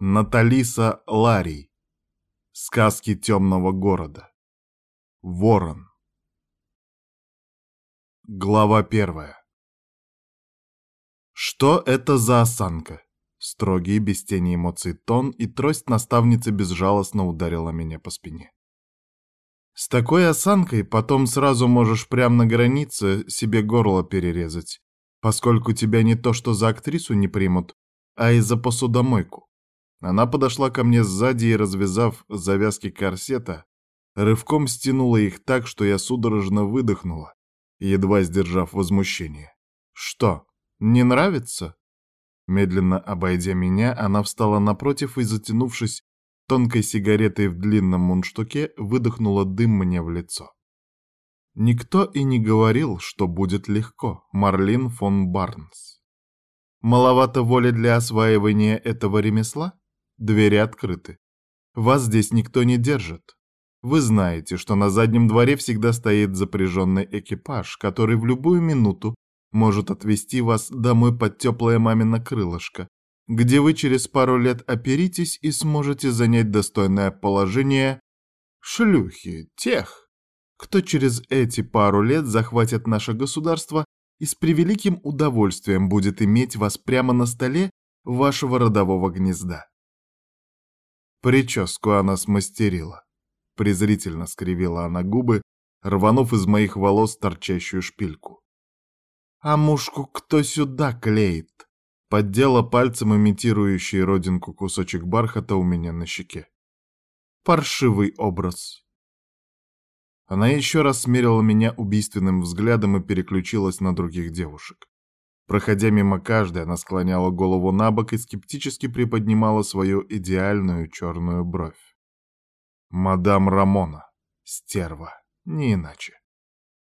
Наталиса Ларий. Сказки темного города. Ворон. Глава первая. Что это за осанка? Строгий, без тени эмоций тон и трость наставницы безжалостно ударила меня по спине. С такой осанкой потом сразу можешь прямо на границе себе горло перерезать, поскольку тебя не то что за актрису не примут, а и за посудомойку. Она подошла ко мне сзади и, развязав завязки корсета, рывком стянула их так, что я судорожно выдохнула, едва сдержав возмущение. «Что, не нравится?» Медленно обойдя меня, она встала напротив и, затянувшись тонкой сигаретой в длинном мундштуке, выдохнула дым мне в лицо. Никто и не говорил, что будет легко, Марлин фон Барнс. Маловато воли для осваивания этого ремесла? Двери открыты. Вас здесь никто не держит. Вы знаете, что на заднем дворе всегда стоит запряженный экипаж, который в любую минуту может отвезти вас домой под теплое мамино крылышко, где вы через пару лет оперитесь и сможете занять достойное положение шлюхи, тех, кто через эти пару лет захватит наше государство и с превеликим удовольствием будет иметь вас прямо на столе вашего родового гнезда. Прическу она смастерила. Презрительно скривила она губы, рванув из моих волос торчащую шпильку. «А мушку кто сюда клеит?» Поддела пальцем имитирующий родинку кусочек бархата у меня на щеке. Паршивый образ. Она еще раз смерила меня убийственным взглядом и переключилась на других девушек. Проходя мимо каждой, она склоняла голову на бок и скептически приподнимала свою идеальную черную бровь. Мадам Рамона. Стерва. Не иначе.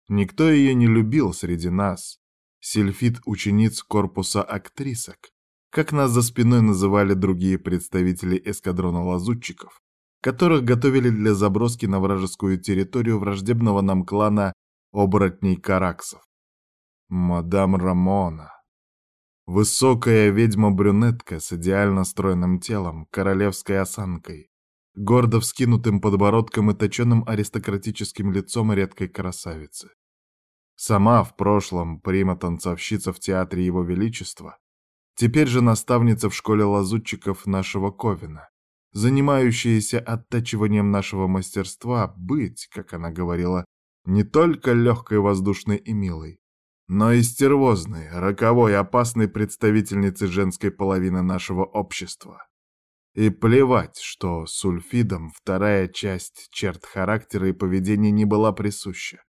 Никто ее не любил среди нас. Сельфит учениц корпуса актрисок, как нас за спиной называли другие представители эскадрона лазутчиков, которых готовили для заброски на вражескую территорию враждебного нам клана оборотней Караксов. Мадам Рамона. Высокая ведьма-брюнетка с идеально стройным телом, королевской осанкой, гордо вскинутым подбородком и точенным аристократическим лицом редкой красавицы. Сама в прошлом прима-танцовщица в театре Его Величества, теперь же наставница в школе лазутчиков нашего Ковина, занимающаяся оттачиванием нашего мастерства быть, как она говорила, не только легкой, воздушной и милой, но и стервозной, роковой, опасной представительницей женской половины нашего общества. И плевать, что сульфидом вторая часть черт характера и поведения не была присуща.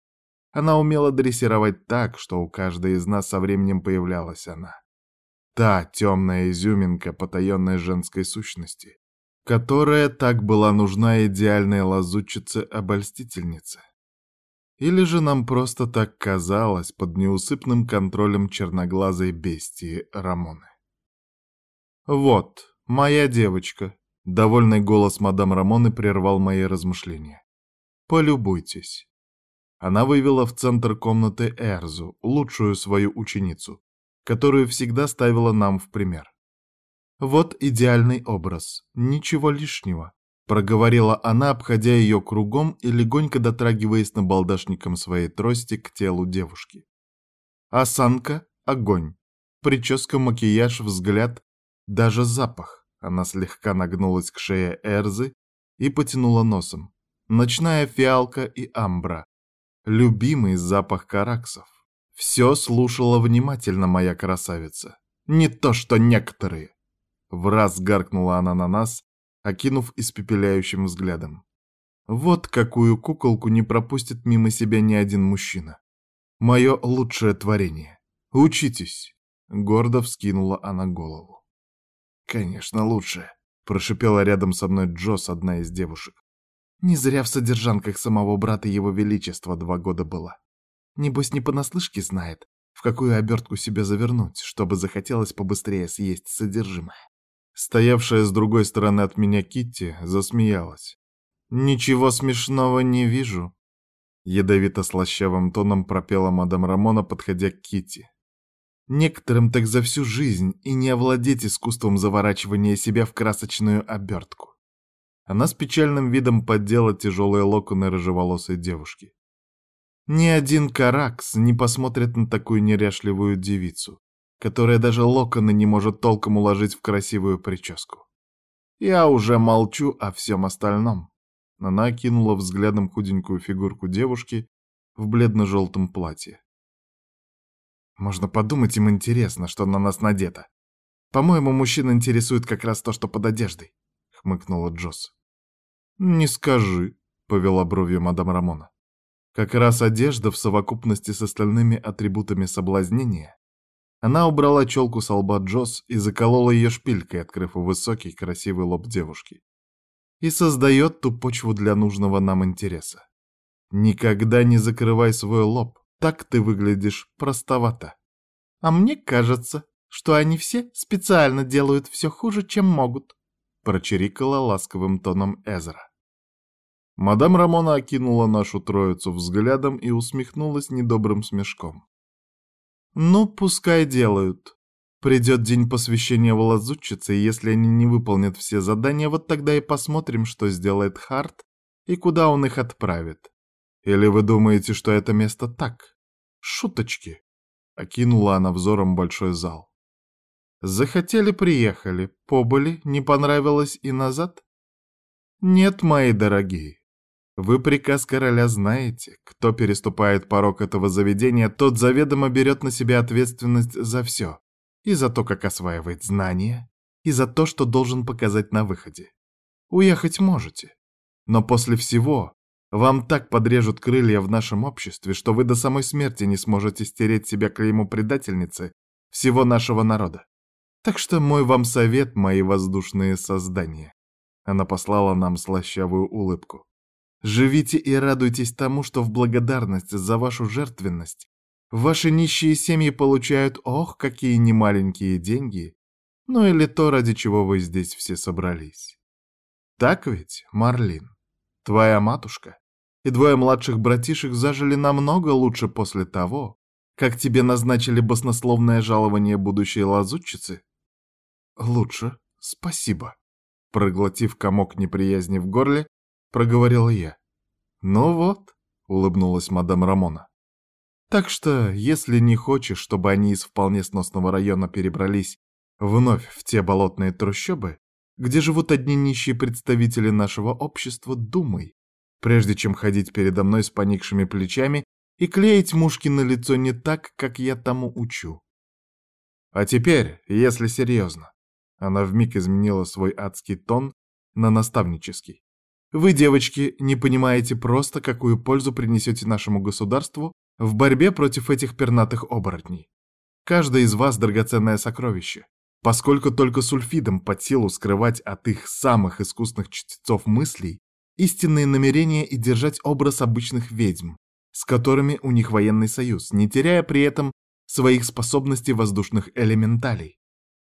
Она умела дрессировать так, что у каждой из нас со временем появлялась она. Та темная изюминка потаенной женской сущности, которая так была нужна идеальной лазутчице-обольстительнице. Или же нам просто так казалось под неусыпным контролем черноглазой бестии Рамоны. «Вот, моя девочка», — довольный голос мадам Рамоны прервал мои размышления. «Полюбуйтесь». Она вывела в центр комнаты Эрзу, лучшую свою ученицу, которую всегда ставила нам в пример. Вот идеальный образ, ничего лишнего. Проговорила она, обходя ее кругом и легонько дотрагиваясь набалдашником своей трости к телу девушки. Осанка — огонь. Прическа, макияж, взгляд, даже запах. Она слегка нагнулась к шее Эрзы и потянула носом. Ночная фиалка и амбра. Любимый запах караксов. Все слушала внимательно моя красавица. Не то что некоторые. В раз гаркнула она на нас, окинув испепеляющим взглядом. Вот какую куколку не пропустит мимо себя ни один мужчина. Мое лучшее творение. Учитесь. Гордо вскинула она голову. Конечно, лучшее. Прошипела рядом со мной Джос, одна из девушек. Не зря в содержанках самого брата его величества два года была. Небось, не понаслышке знает, в какую обертку себя завернуть, чтобы захотелось побыстрее съесть содержимое. Стоявшая с другой стороны от меня Китти засмеялась. «Ничего смешного не вижу», — ядовито-слащавым тоном пропела мадам Рамона, подходя к Китти. Некоторым так за всю жизнь и не овладеть искусством заворачивания себя в красочную обертку. Она с печальным видом поддела тяжелые локоны рыжеволосой девушки. Ни один каракс не посмотрит на такую неряшливую девицу, которая даже локоны не может толком уложить в красивую прическу. Я уже молчу о всем остальном. Она кинула взглядом худенькую фигурку девушки в бледно-желтом платье. Можно подумать, им интересно, что на нас надето. По-моему, мужчин интересует как раз то, что под одеждой, хмыкнула Джосс. Не скажи, повела бровью мадам Рамона. Как раз одежда в совокупности с остальными атрибутами соблазнения. Она убрала челку с лба Джосс и заколола ее шпилькой, открыв высокий красивый лоб девушки. И создает ту почву для нужного нам интереса. Никогда не закрывай свой лоб, так ты выглядишь простовато. А мне кажется, что они все специально делают все хуже, чем могут, прочирикала ласковым тоном Эзра. Мадам Рамона окинула нашу троицу взглядом и усмехнулась недобрым смешком. «Ну, пускай делают. Придет день посвящения волозутчицы, и если они не выполнят все задания, вот тогда и посмотрим, что сделает Харт и куда он их отправит. Или вы думаете, что это место так? Шуточки!» Окинула она взором большой зал. «Захотели — приехали, побыли, не понравилось и назад?» «Нет, мои дорогие, вы приказ короля знаете. Кто переступает порог этого заведения, тот заведомо берет на себя ответственность за все. И за то, как осваивает знания, и за то, что должен показать на выходе. Уехать можете. Но после всего вам так подрежут крылья в нашем обществе, что вы до самой смерти не сможете стереть себя клейму предательницы всего нашего народа. Так что мой вам совет, мои воздушные создания. Она послала нам слащавую улыбку. Живите и радуйтесь тому, что в благодарность за вашу жертвенность ваши нищие семьи получают, ох, какие немаленькие деньги, ну или то, ради чего вы здесь все собрались. Так ведь, Марлин, твоя матушка и двое младших братишек зажили намного лучше после того, как тебе назначили баснословное жалование будущей лазутчицы? Лучше, спасибо. Проглотив комок неприязни в горле, проговорила я. Ну вот, улыбнулась мадам Рамона. Так что, если не хочешь, чтобы они из вполне сносного района перебрались вновь в те болотные трущобы, где живут одни нищие представители нашего общества, думай, прежде чем ходить передо мной с поникшими плечами и клеить мушки на лицо не так, как я тому учу. А теперь, если серьезно, она вмиг изменила свой адский тон на наставнический. Вы, девочки, не понимаете просто, какую пользу принесете нашему государству в борьбе против этих пернатых оборотней. Каждый из вас драгоценное сокровище, поскольку только сульфидом под силу скрывать от их самых искусных чтецов мыслей истинные намерения и держать образ обычных ведьм, с которыми у них военный союз, не теряя при этом своих способностей воздушных элементалей.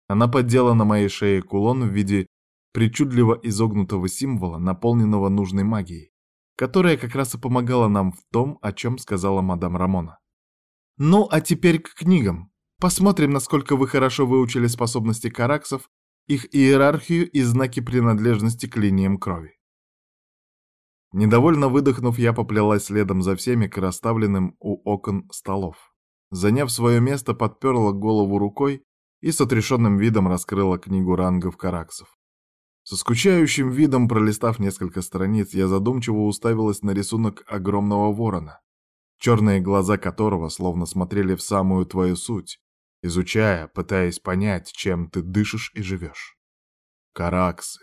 Она поддела на моей шее кулон в виде причудливо изогнутого символа, наполненного нужной магией, которая как раз и помогала нам в том, о чем сказала мадам Рамона. Ну, а теперь к книгам. Посмотрим, насколько вы хорошо выучили способности караксов, их иерархию и знаки принадлежности к линиям крови. Недовольно выдохнув, я поплелась следом за всеми к расставленным у окон столов. Заняв свое место, подперла голову рукой и с отрешенным видом раскрыла книгу рангов караксов. Со скучающим видом, пролистав несколько страниц, я задумчиво уставилась на рисунок огромного ворона, черные глаза которого словно смотрели в самую твою суть, изучая, пытаясь понять, чем ты дышишь и живешь. Караксы,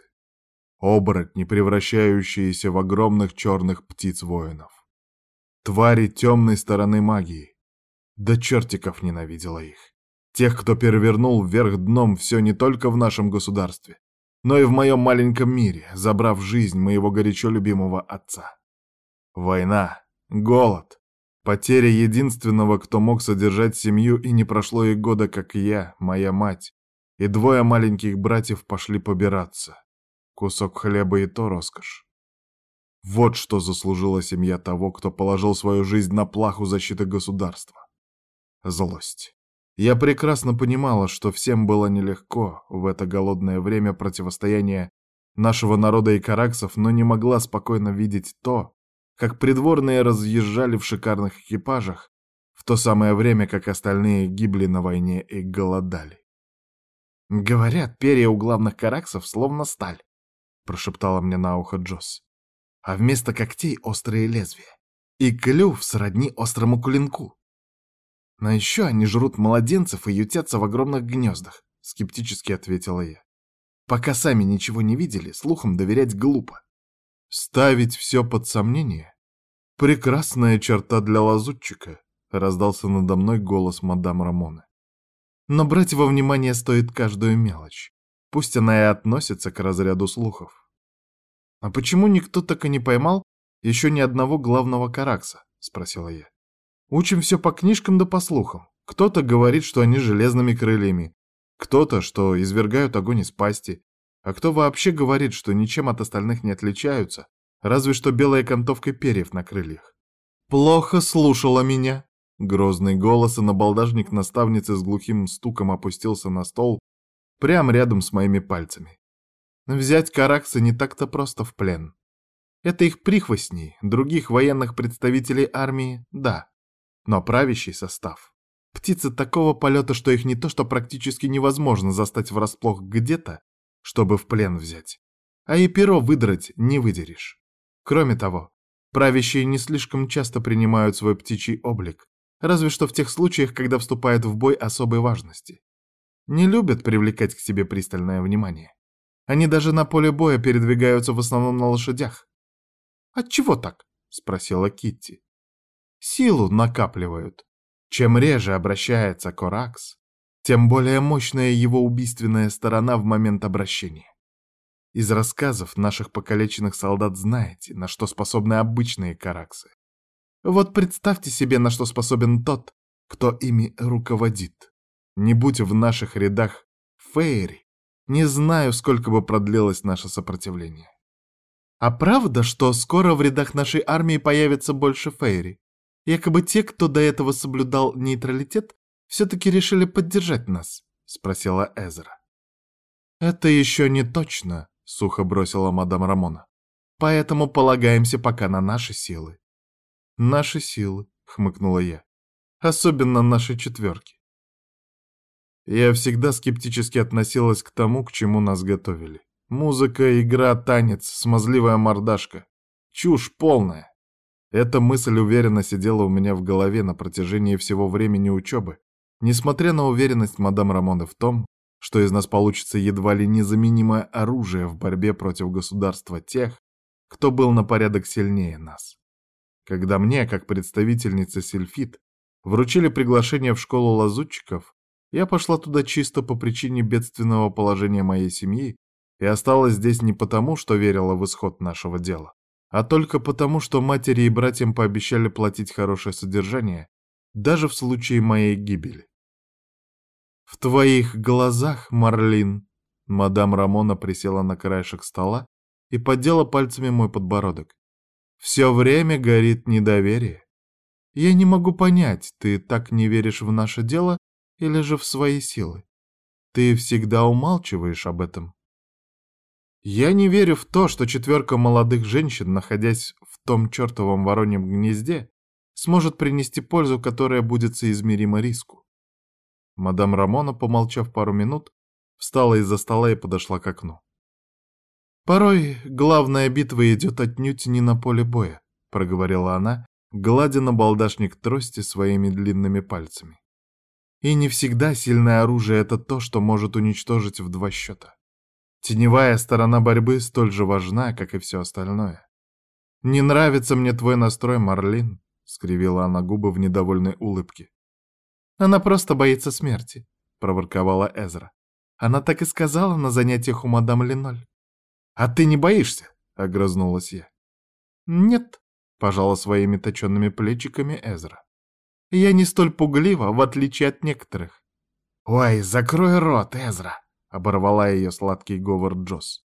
оборотни, превращающиеся в огромных черных птиц-воинов. Твари темной стороны магии. Да чертиков ненавидела их. Тех, кто перевернул вверх дном все не только в нашем государстве, но и в моем маленьком мире, забрав жизнь моего горячо любимого отца. Война, голод, потеря единственного, кто мог содержать семью, и не прошло и года, как я, моя мать, и двое маленьких братьев пошли побираться. Кусок хлеба и то роскошь. Вот что заслужила семья того, кто положил свою жизнь на плаху защиты государства. Злость. Я прекрасно понимала, что всем было нелегко в это голодное время противостояния нашего народа и караксов, но не могла спокойно видеть то, как придворные разъезжали в шикарных экипажах, в то самое время, как остальные гибли на войне и голодали. «Говорят, перья у главных караксов словно сталь», — прошептала мне на ухо Джосс. «А вместо когтей острые лезвия. И клюв сродни острому клинку. Но еще они жрут младенцев и ютятся в огромных гнездах», — скептически ответила я. «Пока сами ничего не видели, слухам доверять глупо». «Ставить все под сомнение? Прекрасная черта для лазутчика», — раздался надо мной голос мадам Рамоны. «Но брать во внимание стоит каждую мелочь. Пусть она и относится к разряду слухов». «А почему никто так и не поймал еще ни одного главного каракса?» — спросила я. «Учим все по книжкам да по слухам. Кто-то говорит, что они железными крыльями, кто-то, что извергают огонь из пасти, а кто вообще говорит, что ничем от остальных не отличаются, разве что белой окантовкой перьев на крыльях. «Плохо слушала меня!» Грозный голос и набалдажник наставницы с глухим стуком опустился на стол прямо рядом с моими пальцами. Взять Каракса не так-то просто в плен. Это их прихвостней, других военных представителей армии — да. Но правящий состав. Птицы такого полета, что их не то что практически невозможно застать врасплох где-то, чтобы в плен взять. А и перо выдрать не выдерешь. Кроме того, правящие не слишком часто принимают свой птичий облик, разве что в тех случаях, когда вступают в бой особой важности. Не любят привлекать к себе пристальное внимание. Они даже на поле боя передвигаются в основном на лошадях. «Отчего так?» — спросила Китти. «Силу накапливают. Чем реже обращается Коракс, тем более мощная его убийственная сторона в момент обращения. Из рассказов наших покалеченных солдат знаете, на что способны обычные караксы. Вот представьте себе, на что способен тот, кто ими руководит. Не будь в наших рядах Фейри, не знаю, сколько бы продлилось наше сопротивление. А правда, что скоро в рядах нашей армии появится больше Фейри? Якобы те, кто до этого соблюдал нейтралитет, все-таки решили поддержать нас?» — спросила Эзра. «Это еще не точно», — сухо бросила мадам Рамона. «Поэтому полагаемся пока на наши силы». «Наши силы», — хмыкнула я. «Особенно наши четверки». Я всегда скептически относилась к тому, к чему нас готовили. Музыка, игра, танец, смазливая мордашка. Чушь полная. Эта мысль уверенно сидела у меня в голове на протяжении всего времени учебы, Несмотря на уверенность мадам Рамоны в том, что из нас получится едва ли незаменимое оружие в борьбе против государства тех, кто был на порядок сильнее нас. Когда мне, как представительнице Сильфит, вручили приглашение в школу лазутчиков, я пошла туда чисто по причине бедственного положения моей семьи и осталась здесь не потому, что верила в исход нашего дела, а только потому, что матери и братьям пообещали платить хорошее содержание даже в случае моей гибели. «В твоих глазах, Марлин!» Мадам Рамона присела на краешек стола и поддела пальцами мой подбородок. «Все время горит недоверие. Я не могу понять, ты так не веришь в наше дело или же в свои силы? Ты всегда умалчиваешь об этом». Я не верю в то, что четверка молодых женщин, находясь в том чертовом вороньем гнезде, сможет принести пользу, которая будет соизмерима риску. Мадам Рамона, помолчав пару минут, встала из-за стола и подошла к окну. «Порой главная битва идет отнюдь не на поле боя», — проговорила она, гладя на балдашник трости своими длинными пальцами. «И не всегда сильное оружие — это то, что может уничтожить в два счета. Теневая сторона борьбы столь же важна, как и все остальное. Не нравится мне твой настрой, Марлин», — скривила она губы в недовольной улыбке. Она просто боится смерти», — проворковала Эзра. «Она так и сказала на занятиях у мадам Леноль». «А ты не боишься?» — огрызнулась я. «Нет», — пожала своими точенными плечиками Эзра. «Я не столь пуглива, в отличие от некоторых». «Ой, закрой рот, Эзра!» — оборвала ее сладкий говор Джосс.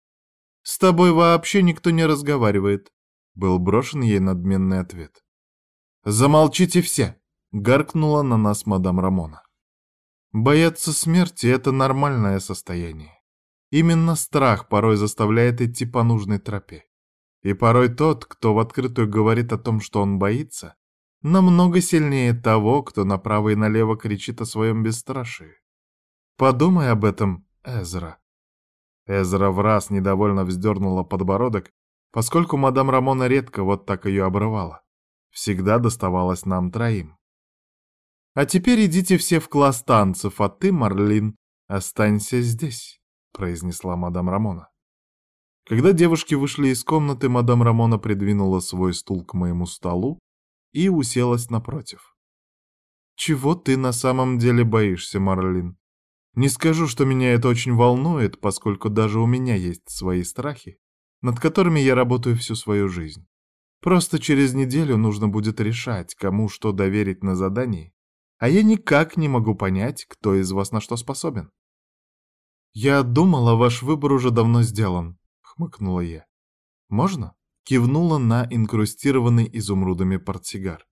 «С тобой вообще никто не разговаривает», — был брошен ей надменный ответ. «Замолчите все!» Гаркнула на нас мадам Рамона. Бояться смерти — это нормальное состояние. Именно страх порой заставляет идти по нужной тропе. И порой тот, кто в открытую говорит о том, что он боится, намного сильнее того, кто направо и налево кричит о своем бесстрашии. Подумай об этом, Эзра. Эзра в раз недовольно вздернула подбородок, поскольку мадам Рамона редко вот так ее обрывала. Всегда доставалось нам троим. А теперь идите все в класс танцев, а ты, Марлин, останься здесь произнесла мадам Рамона. Когда девушки вышли из комнаты, мадам Рамона придвинула свой стул к моему столу и уселась напротив. «Чего ты на самом деле боишься, Марлин? Не скажу, что меня это очень волнует, поскольку даже у меня есть свои страхи, над которыми я работаю всю свою жизнь. Просто через неделю нужно будет решать, кому что доверить на задании, а я никак не могу понять, кто из вас на что способен. «Я думала, ваш выбор уже давно сделан», — хмыкнула я. «Можно?» — кивнула на инкрустированный изумрудами портсигар.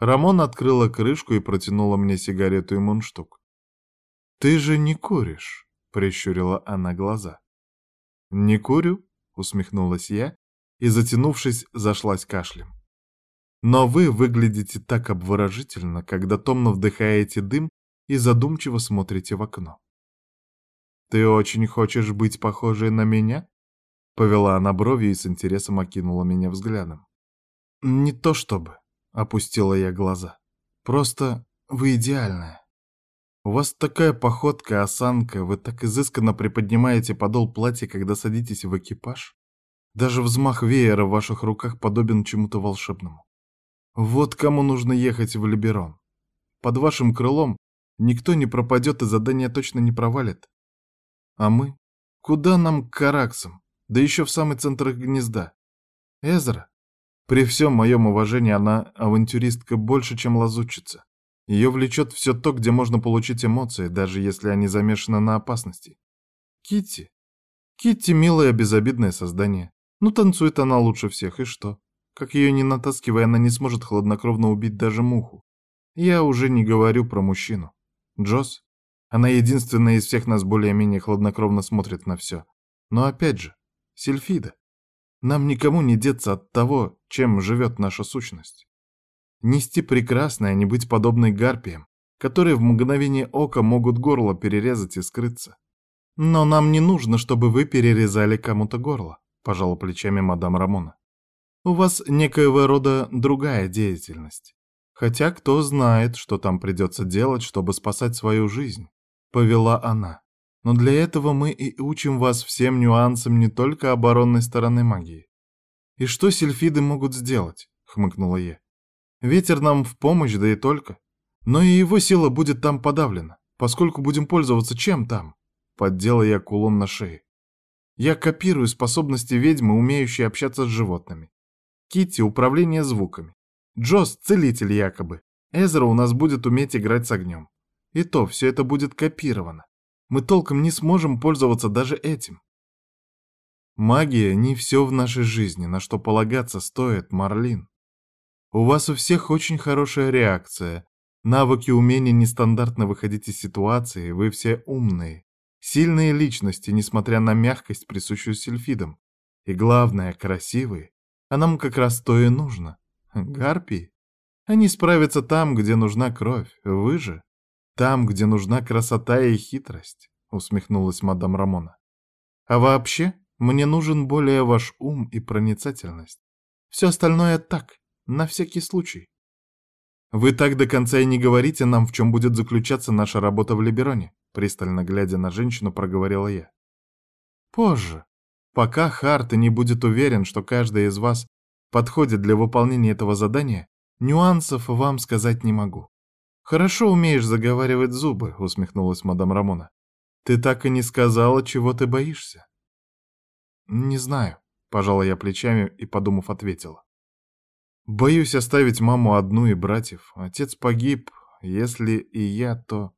Рамон открыла крышку и протянула мне сигарету и мундштук. «Ты же не куришь», — прищурила она глаза. «Не курю», — усмехнулась я и, затянувшись, зашлась кашлем. «Но вы выглядите так обворожительно, когда томно вдыхаете дым и задумчиво смотрите в окно». «Ты очень хочешь быть похожей на меня?» Повела она брови и с интересом окинула меня взглядом. «Не то чтобы», — опустила я глаза. «Просто вы идеальная. У вас такая походка, осанка, вы так изысканно приподнимаете подол платья, когда садитесь в экипаж. Даже взмах веера в ваших руках подобен чему-то волшебному. Вот кому нужно ехать в Либерон. Под вашим крылом никто не пропадет и задание точно не провалит. А мы? Куда нам к Караксам? Да еще в самый центр их гнезда. Эзра? При всем моем уважении она авантюристка больше, чем лазутчица. Ее влечет все то, где можно получить эмоции, даже если они замешаны на опасности. Китти. Китти милое безобидное создание. Ну, танцует она лучше всех, и что? Как ее не натаскивая, она не сможет хладнокровно убить даже муху. Я уже не говорю про мужчину. Джосс? Она единственная из всех нас более-менее хладнокровно смотрит на все. Но опять же, Сильфида. Нам никому не деться от того, чем живет наша сущность. Нести прекрасное, а не быть подобной гарпиям, которые в мгновение ока могут горло перерезать и скрыться. Но нам не нужно, чтобы вы перерезали кому-то горло, пожала плечами мадам Рамона. У вас некоего рода другая деятельность. Хотя кто знает, что там придется делать, чтобы спасать свою жизнь. — повела она. «Но для этого мы и учим вас всем нюансам не только оборонной стороны магии». «И что сельфиды могут сделать?» — хмыкнула я. «Ветер нам в помощь, да и только. Но и его сила будет там подавлена, поскольку будем пользоваться чем там?» Поддела я кулон на шее. «Я копирую способности ведьмы, умеющей общаться с животными. Китти — управление звуками. Джос — целитель якобы. Эзра у нас будет уметь играть с огнем. И то все это будет копировано. Мы толком не сможем пользоваться даже этим. Магия не все в нашей жизни, на что полагаться стоит, Марлин. У вас у всех очень хорошая реакция. Навыки умения нестандартно выходить из ситуации, вы все умные. Сильные личности, несмотря на мягкость, присущую сельфидам. И главное, красивые. А нам как раз то и нужно. Гарпии? Они справятся там, где нужна кровь. Вы же там, где нужна красота и хитрость», — усмехнулась мадам Рамона. «А вообще, мне нужен более ваш ум и проницательность. Все остальное так, на всякий случай». «Вы так до конца и не говорите нам, в чем будет заключаться наша работа в Либероне», пристально глядя на женщину, проговорила я. «Позже, пока Харт не будет уверен, что каждый из вас подходит для выполнения этого задания, нюансов вам сказать не могу. «Хорошо умеешь заговаривать зубы», — усмехнулась мадам Рамона. «Ты так и не сказала, чего ты боишься». «Не знаю», — пожала я плечами и, подумав, ответила. «Боюсь оставить маму одну и братьев. Отец погиб. Если и я, то...»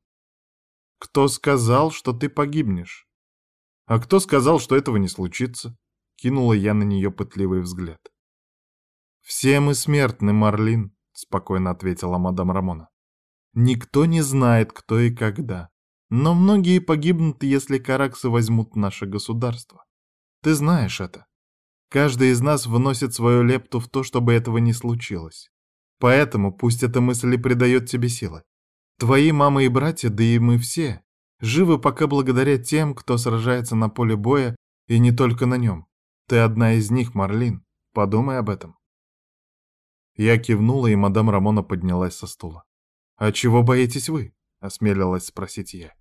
«Кто сказал, что ты погибнешь?» «А кто сказал, что этого не случится?» Кинула я на нее пытливый взгляд. «Все мы смертны, Марлин», — спокойно ответила мадам Рамона. Никто не знает, кто и когда. Но многие погибнут, если караксы возьмут наше государство. Ты знаешь это. Каждый из нас вносит свою лепту в то, чтобы этого не случилось. Поэтому пусть эта мысль и придает тебе силы. Твои мама и братья, да и мы все, живы пока благодаря тем, кто сражается на поле боя и не только на нем. Ты одна из них, Марлин. Подумай об этом. Я кивнула, и мадам Рамона поднялась со стула. «А чего боитесь вы?» — осмелилась спросить я.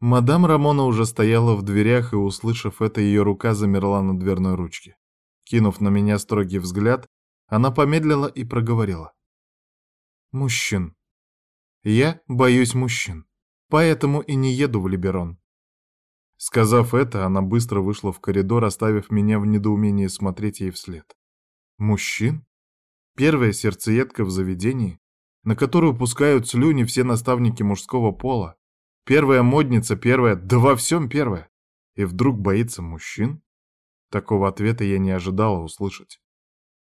Мадам Рамона уже стояла в дверях, и, услышав это, ее рука замерла на дверной ручке. Кинув на меня строгий взгляд, она помедлила и проговорила. «Мужчин. Я боюсь мужчин, поэтому и не еду в Либерон». Сказав это, она быстро вышла в коридор, оставив меня в недоумении смотреть ей вслед. «Мужчин? Первая сердцеедка в заведении, на которую пускают слюни все наставники мужского пола, Первая модница, первая, да во всем первая. И вдруг боится мужчин? Такого ответа я не ожидала услышать.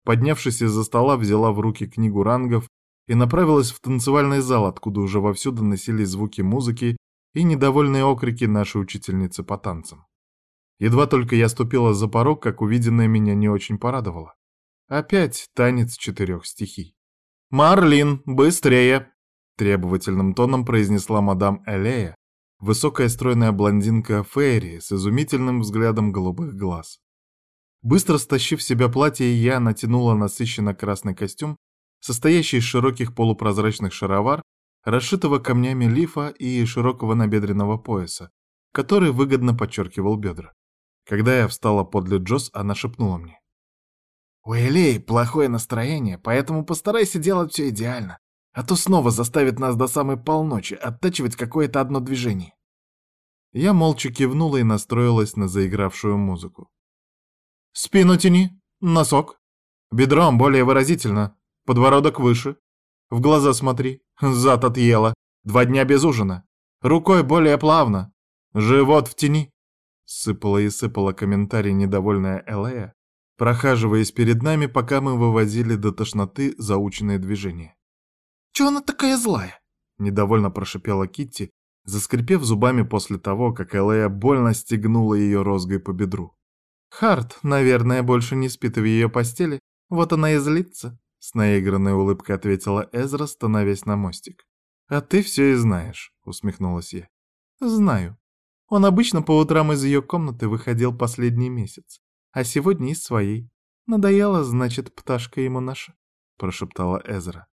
Поднявшись из-за стола, взяла в руки книгу рангов и направилась в танцевальный зал, откуда уже вовсю доносились звуки музыки и недовольные окрики нашей учительницы по танцам. Едва только я ступила за порог, как увиденное меня не очень порадовало. Опять танец четырех стихий. «Марлин, быстрее!» Требовательным тоном произнесла мадам Элея, высокая стройная блондинка Фейри с изумительным взглядом голубых глаз. Быстро стащив с себя платье, я натянула насыщенно красный костюм, состоящий из широких полупрозрачных шаровар, расшитого камнями лифа и широкого набедренного пояса, который выгодно подчеркивал бедра. Когда я встала подле Джос, она шепнула мне. «У Элей плохое настроение, поэтому постарайся делать все идеально а то снова заставит нас до самой полночи оттачивать какое-то одно движение. Я молча кивнула и настроилась на заигравшую музыку. Спину тяни, носок. Бедром более выразительно, подбородок выше. В глаза смотри, зад отъела, два дня без ужина. Рукой более плавно, живот в тени. Сыпала и сыпала комментарий недовольная Элея, прохаживаясь перед нами, пока мы вывозили до тошноты заученные движения. Чего она такая злая?» — недовольно прошипела Китти, заскрипев зубами после того, как Элея больно стегнула ее розгой по бедру. «Харт, наверное, больше не спит в ее постели, вот она и злится», — с наигранной улыбкой ответила Эзра, становясь на мостик. «А ты все и знаешь», — усмехнулась я. «Знаю. Он обычно по утрам из ее комнаты выходил последний месяц, а сегодня из своей. Надоела, значит, пташка ему наша», — прошептала Эзра.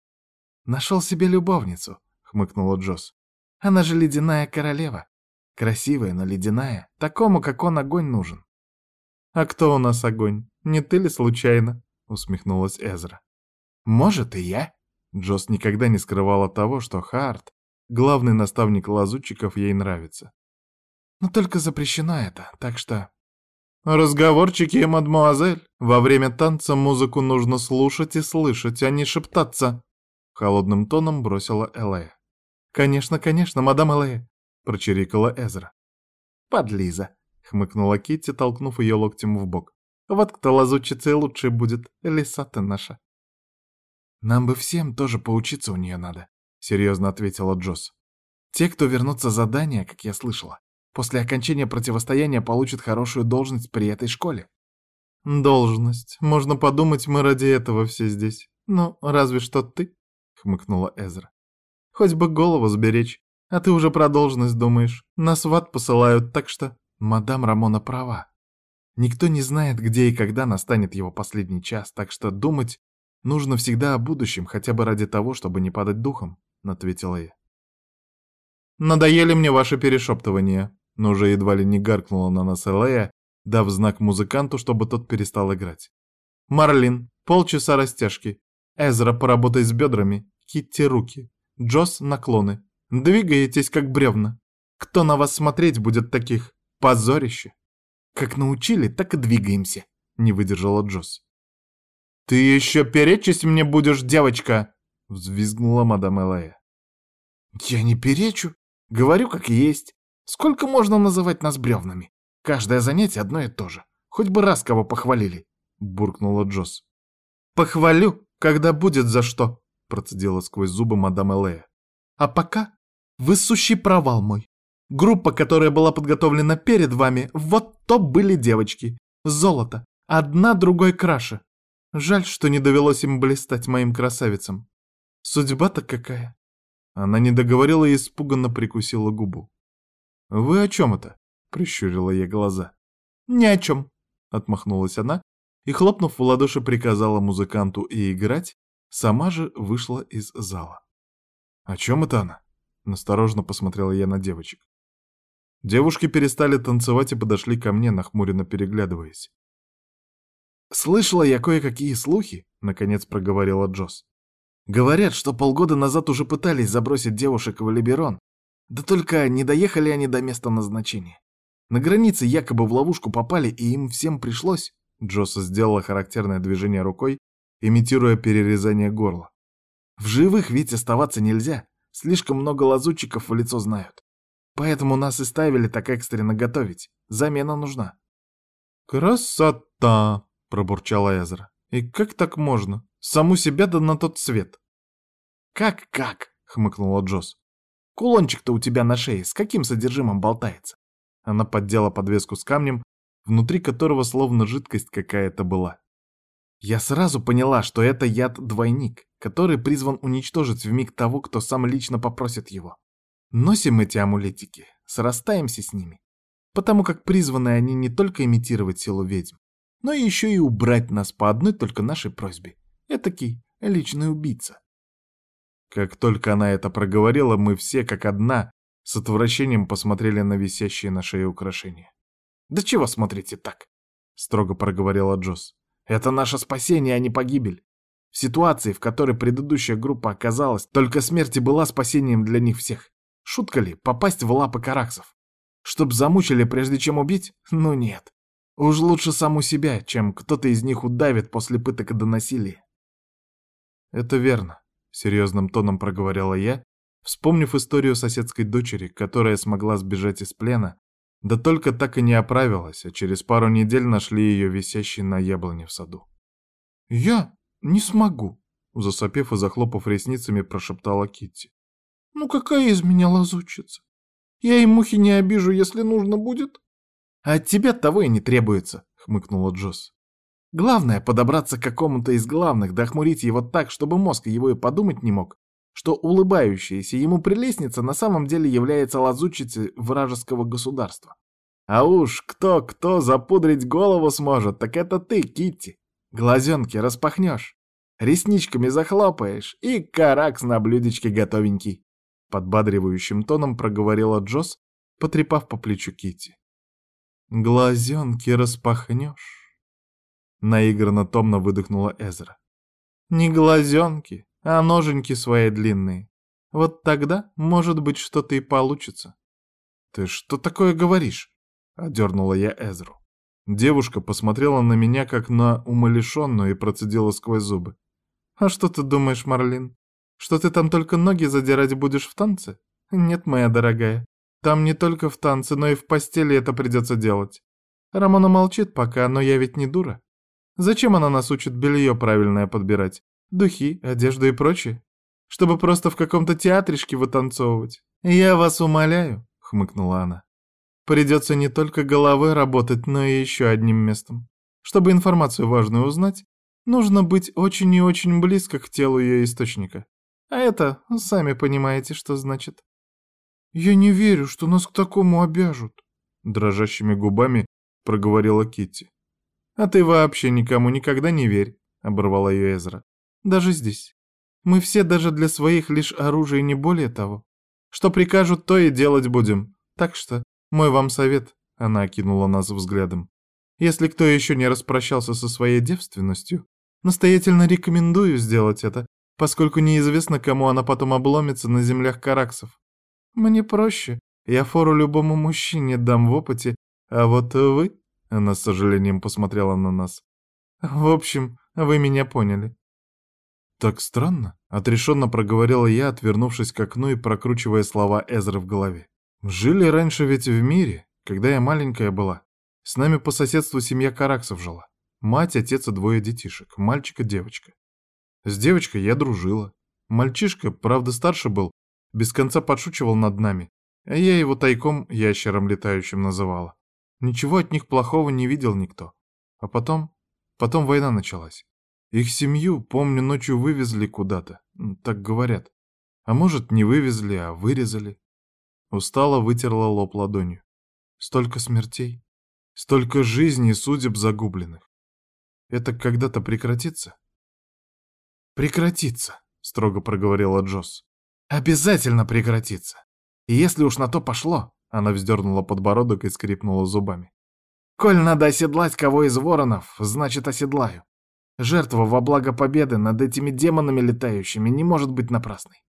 «Нашел себе любовницу», — хмыкнула Джосс. «Она же ледяная королева. Красивая, но ледяная. Такому, как он, огонь нужен». «А кто у нас огонь? Не ты ли случайно?» — усмехнулась Эзра. «Может, и я». Джосс никогда не скрывала того, что Харт, главный наставник лазутчиков, ей нравится. «Но только запрещено это, так что...» «Разговорчики, мадмуазель. Во время танца музыку нужно слушать и слышать, а не шептаться», Холодным тоном бросила Элея. «Конечно, конечно, мадам Элея», — прочирикала Эзра. «Подлиза», — хмыкнула Китти, толкнув ее локтем в бок. «Вот кто лазутчицей лучше будет, лиса ты наша». «Нам бы всем тоже поучиться у нее надо», — серьезно ответила Джосс. «Те, кто вернутся задания, как я слышала, после окончания противостояния получат хорошую должность при этой школе». «Должность. Можно подумать, мы ради этого все здесь. Ну, разве что ты», — хмыкнула Эзра. «Хоть бы голову сберечь, а ты уже про должность думаешь. Нас в ад посылают, так что...» Мадам Рамона права. Никто не знает, где и когда настанет его последний час, так что думать нужно всегда о будущем, хотя бы ради того, чтобы не падать духом, — ответила я. «Надоели мне ваши перешептывания», но уже едва ли не гаркнула на нас Элея, дав знак музыканту, чтобы тот перестал играть. «Марлин, полчаса растяжки. Эзра, поработай с бедрами. Китти руки. Джос наклоны. Двигаетесь, как бревна. Кто на вас смотреть будет таких? Позорище. Как научили, так и двигаемся, не выдержала Джос. Ты еще перечить мне будешь, девочка? Взвизгнула мадам Элая. Я не перечу. Говорю, как есть. Сколько можно называть нас бревнами? Каждое занятие одно и то же. Хоть бы раз кого похвалили, буркнула Джос. Похвалю, когда будет за что, процедила сквозь зубы мадам Элея. А пока Вы сущий провал мой. Группа, которая была подготовлена перед вами, вот то были девочки. Золото. Одна другой краше. Жаль, что не довелось им блистать моим красавицам. Судьба-то какая. Она не договорила и испуганно прикусила губу. «Вы о чем это?» — прищурила я глаза. «Ни о чем», — отмахнулась она и, хлопнув в ладоши, приказала музыканту и играть, сама же вышла из зала. «О чем это она?» — насторожно посмотрела я на девочек. Девушки перестали танцевать и подошли ко мне, нахмуренно переглядываясь. «Слышала я кое-какие слухи», — наконец проговорила Джосс. Говорят, что полгода назад уже пытались забросить девушек в Либерон, да только не доехали они до места назначения. На границе якобы в ловушку попали, и им всем пришлось... Джосса сделала характерное движение рукой, имитируя перерезание горла. В живых ведь оставаться нельзя, слишком много лазутчиков в лицо знают. Поэтому нас и ставили так экстренно готовить. Замена нужна. «Красота!» — пробурчала Эзра. «И как так можно? Саму себя да на тот свет. «Как-как?» — хмыкнула Джосс. «Кулончик-то у тебя на шее с каким содержимым болтается?» Она поддела подвеску с камнем, внутри которого словно жидкость какая-то была. Я сразу поняла, что это яд-двойник, который призван уничтожить в миг того, кто сам лично попросит его. Носим эти амулетики, срастаемся с ними, потому как призваны они не только имитировать силу ведьм, но еще и убрать нас по одной только нашей просьбе. Этакий личный убийца. Как только она это проговорила, мы все, как одна, с отвращением посмотрели на висящие на шее украшения. «Да чего смотрите так?» — строго проговорила Джосс. «Это наше спасение, а не погибель. В ситуации, в которой предыдущая группа оказалась, только смерть и была спасением для них всех. Шутка ли, попасть в лапы караксов? Чтоб замучили, прежде чем убить? Ну нет. Уж лучше саму себя, чем кто-то из них удавит после пыток до насилия. Это верно, серьезным тоном проговорила я, вспомнив историю соседской дочери, которая смогла сбежать из плена, да только так и не оправилась, а через пару недель нашли ее висящей на яблоне в саду. «Я не смогу», — засопев и захлопав ресницами, прошептала Китти. «Ну какая из меня лазучица? Я и мухи не обижу, если нужно будет». «А от тебя того и не требуется», — хмыкнула Джосс. Главное — подобраться к какому-то из главных, дохмурить его так, чтобы мозг его и подумать не мог, что улыбающаяся ему прелестница на самом деле является лазутчицей вражеского государства. А уж кто-кто запудрить голову сможет, так это ты, Китти. Глазенки распахнешь, ресничками захлопаешь, и каракс на блюдечке готовенький. Подбадривающим тоном проговорила Джосс, потрепав по плечу Китти. Глазенки распахнешь. Наигранно томно выдохнула Эзра. Не глазенки, а ноженьки свои длинные. Вот тогда, может быть, что-то и получится. Ты что такое говоришь? Одернула я Эзру. Девушка посмотрела на меня, как на умалишенную, и процедила сквозь зубы. «А что ты думаешь, Марлин? Что ты там только ноги задирать будешь в танце? Нет, моя дорогая, там не только в танце, но и в постели это придется делать. Рамона молчит пока, но я ведь не дура. Зачем она нас учит белье правильное подбирать? Духи, одежду и прочее? Чтобы просто в каком-то театришке вытанцовывать? Я вас умоляю, хмыкнула она. Придется не только головой работать, но и еще одним местом. Чтобы информацию важную узнать, нужно быть очень и очень близко к телу ее источника. А это, сами понимаете, что значит. «Я не верю, что нас к такому обяжут», — дрожащими губами проговорила Китти. «А ты вообще никому никогда не верь», — оборвала ее Эзра. «Даже здесь. Мы все даже для своих лишь оружие, не более того. Что прикажут, то и делать будем. Так что, мой вам совет», — она окинула нас взглядом. «Если кто еще не распрощался со своей девственностью, настоятельно рекомендую сделать это, поскольку неизвестно, кому она потом обломится на землях караксов. Мне проще, я фору любому мужчине дам в опыте, а вот вы она с сожалением посмотрела на нас. В общем, вы меня поняли. Так странно, отрешенно проговорила я, отвернувшись к окну и прокручивая слова Эзры в голове. Жили раньше ведь в мире, когда я маленькая была. С нами по соседству семья Караксов жила. Мать, отец и двое детишек, мальчик и девочка. С девочкой я дружила. Мальчишка, правда, старше был, Без конца подшучивал над нами, а я его тайком ящером летающим называла. Ничего от них плохого не видел никто. А потом... Потом война началась. Их семью, помню, ночью вывезли куда-то, так говорят. А может, не вывезли, а вырезали. Устало вытерла лоб ладонью. Столько смертей, столько жизней и судеб загубленных. Это когда-то прекратится? Прекратится, строго проговорила Джосс. Обязательно прекратится. И если уж на то пошло, она вздернула подбородок и скрипнула зубами. Коль надо оседлать кого из воронов, значит оседлаю. Жертва во благо победы над этими демонами летающими не может быть напрасной.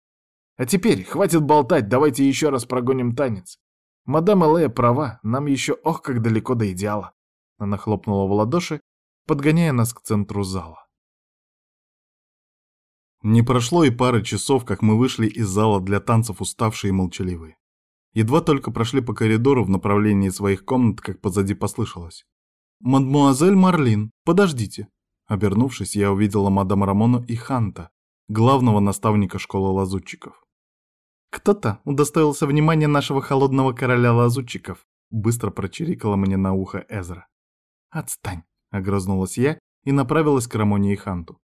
А теперь, хватит болтать, давайте еще раз прогоним танец. Мадам Элея права, нам еще ох как далеко до идеала. Она хлопнула в ладоши, подгоняя нас к центру зала. Не прошло и пары часов, как мы вышли из зала для танцев уставшие и молчаливые. Едва только прошли по коридору в направлении своих комнат, как позади послышалось. «Мадмуазель Марлин, подождите!» Обернувшись, я увидела мадам Рамону и Ханта, главного наставника школы лазутчиков. «Кто-то удостоился внимания нашего холодного короля лазутчиков», быстро прочирикала мне на ухо Эзра. «Отстань», — огрызнулась я и направилась к Рамоне и Ханту.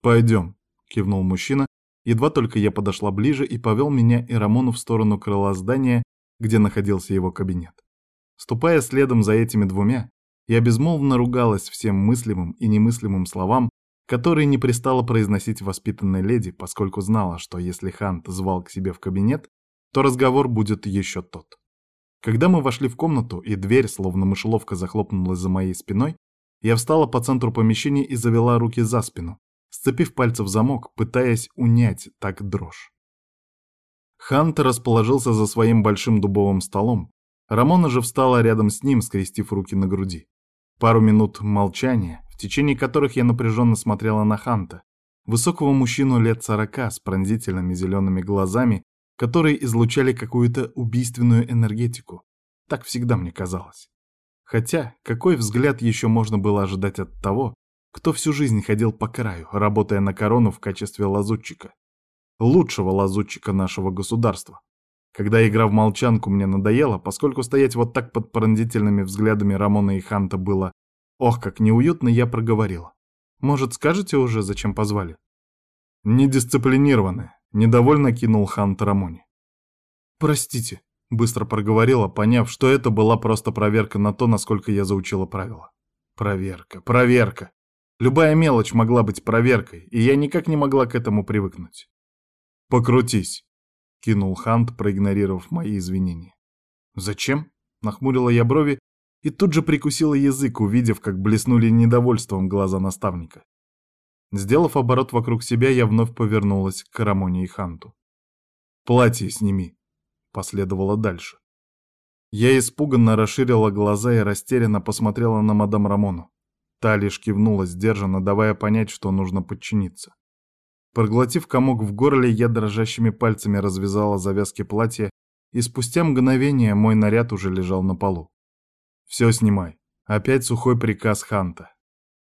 «Пойдем», — кивнул мужчина, едва только я подошла ближе и повел меня и Рамону в сторону крыла здания, где находился его кабинет. Ступая следом за этими двумя, я безмолвно ругалась всем мыслимым и немыслимым словам, которые не пристало произносить воспитанной леди, поскольку знала, что если Хант звал к себе в кабинет, то разговор будет еще тот. Когда мы вошли в комнату, и дверь, словно мышеловка, захлопнулась за моей спиной, я встала по центру помещения и завела руки за спину, сцепив пальцы в замок, пытаясь унять так дрожь. Хант расположился за своим большим дубовым столом, Рамона же встала рядом с ним, скрестив руки на груди. Пару минут молчания, в течение которых я напряженно смотрела на Ханта, высокого мужчину лет сорока с пронзительными зелеными глазами, которые излучали какую-то убийственную энергетику. Так всегда мне казалось. Хотя, какой взгляд еще можно было ожидать от того, кто всю жизнь ходил по краю, работая на корону в качестве лазутчика? Лучшего лазутчика нашего государства. Когда игра в молчанку мне надоела, поскольку стоять вот так под пронзительными взглядами Рамона и Ханта было ох, как неуютно, я проговорила. Может, скажете уже, зачем позвали? Недисциплинированный, недовольно кинул Хант Рамоне. Простите, быстро проговорила, поняв, что это была просто проверка на то, насколько я заучила правила. Проверка, проверка. Любая мелочь могла быть проверкой, и я никак не могла к этому привыкнуть. Покрутись. — кинул Хант, проигнорировав мои извинения. «Зачем?» — нахмурила я брови и тут же прикусила язык, увидев, как блеснули недовольством глаза наставника. Сделав оборот вокруг себя, я вновь повернулась к Рамоне и Ханту. «Платье сними», — последовало дальше. Я испуганно расширила глаза и растерянно посмотрела на мадам Рамону. Та лишь кивнула сдержанно, давая понять, что нужно подчиниться. Проглотив комок в горле, я дрожащими пальцами развязала завязки платья, и спустя мгновение мой наряд уже лежал на полу. «Все снимай». Опять сухой приказ Ханта.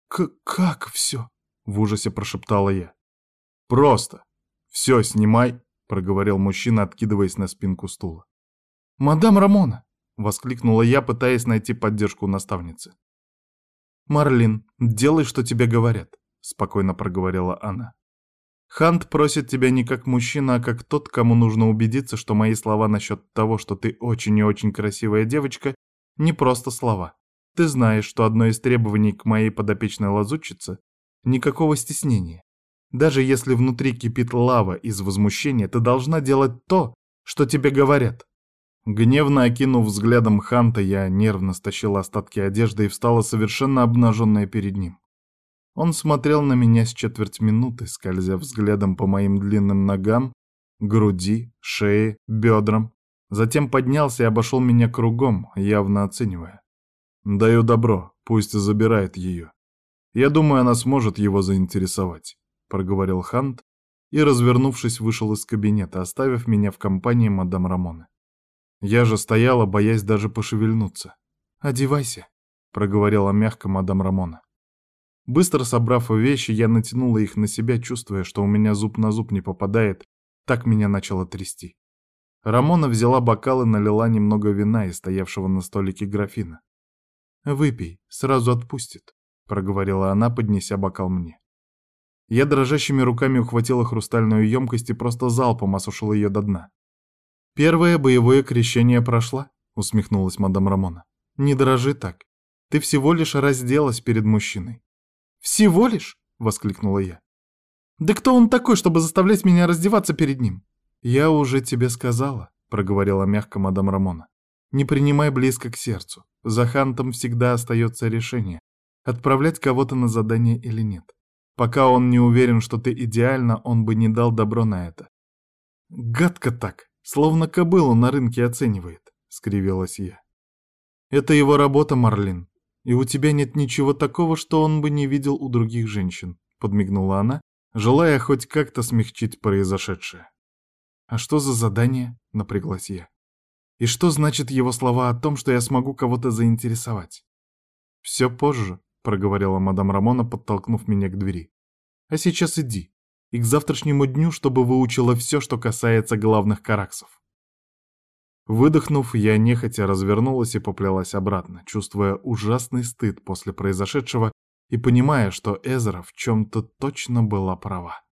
К «Как все?» — в ужасе прошептала я. «Просто. Все снимай», — проговорил мужчина, откидываясь на спинку стула. «Мадам Рамона!» — воскликнула я, пытаясь найти поддержку наставницы. «Марлин, делай, что тебе говорят», — спокойно проговорила она. Хант просит тебя не как мужчина, а как тот, кому нужно убедиться, что мои слова насчет того, что ты очень и очень красивая девочка, не просто слова. Ты знаешь, что одно из требований к моей подопечной лазутчице — никакого стеснения. Даже если внутри кипит лава из возмущения, ты должна делать то, что тебе говорят. Гневно окинув взглядом Ханта, я нервно стащила остатки одежды и встала совершенно обнаженная перед ним. Он смотрел на меня с четверть минуты, скользя взглядом по моим длинным ногам, груди, шее, бедрам. Затем поднялся и обошел меня кругом, явно оценивая. «Даю добро, пусть забирает ее. Я думаю, она сможет его заинтересовать», — проговорил Хант и, развернувшись, вышел из кабинета, оставив меня в компании мадам Рамоны. Я же стояла, боясь даже пошевельнуться. «Одевайся», — проговорила мягко мадам Рамона. Быстро собрав вещи, я натянула их на себя, чувствуя, что у меня зуб на зуб не попадает, Так меня начало трясти. Рамона взяла бокал и налила немного вина из стоявшего на столике графина. «Выпей, сразу отпустит», — проговорила она, поднеся бокал мне. Я дрожащими руками ухватила хрустальную емкость и просто залпом осушила ее до дна. «Первое боевое крещение прошло», — усмехнулась мадам Рамона. «Не дрожи так. Ты всего лишь разделась перед мужчиной». «Всего лишь?» — воскликнула я. «Да кто он такой, чтобы заставлять меня раздеваться перед ним?» «Я уже тебе сказала», — проговорила мягко мадам Рамона. «Не принимай близко к сердцу. За Хантом всегда остается решение, отправлять кого-то на задание или нет. Пока он не уверен, что ты идеально, он бы не дал добро на это». «Гадко так, словно кобылу на рынке оценивает», — скривилась я. «Это его работа, Марлин, и у тебя нет ничего такого, что он бы не видел у других женщин», — подмигнула она, желая хоть как-то смягчить произошедшее. «А что за задание?» — напряглась я. «И что значит его слова о том, что я смогу кого-то заинтересовать?» «Все позже», — проговорила мадам Рамона, подтолкнув меня к двери. «А сейчас иди. И к завтрашнему дню, чтобы выучила все, что касается главных караксов». Выдохнув, я нехотя развернулась и поплелась обратно, чувствуя ужасный стыд после произошедшего и понимая, что Эзра в чем-то точно была права.